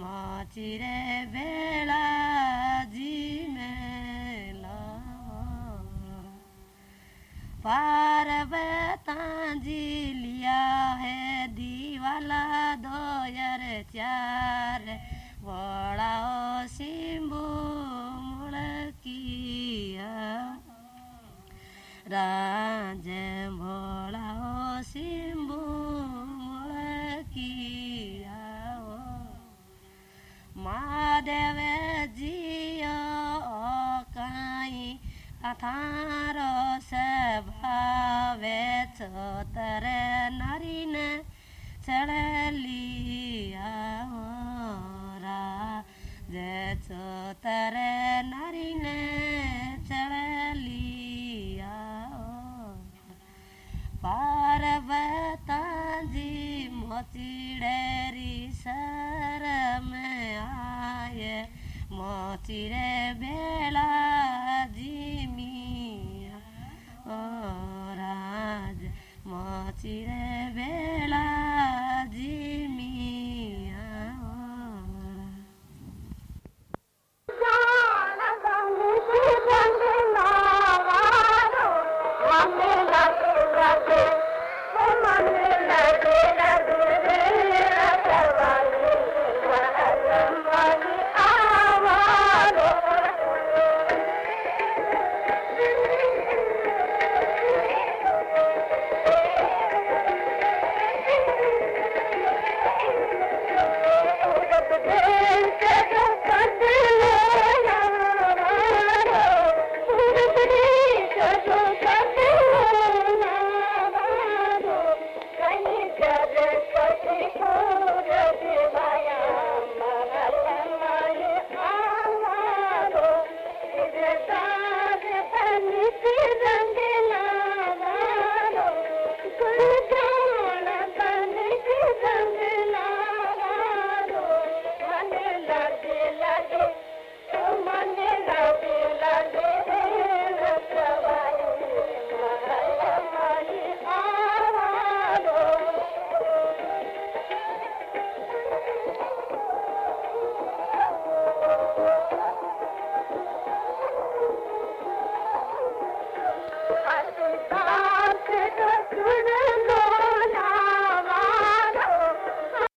মচিরে বেলা জিমে पार जी लिया है दीवाला दो यर चार बड़ा सिंबू मुड़की राज भो अथार स्वभावे छोतर नारीन चढ़लिया जे छोतर नारीन चढ़लिया पार्वता जी मोचिड़ेरी सर में आए मोचिरे बेला ओ राज मोचिरे बेला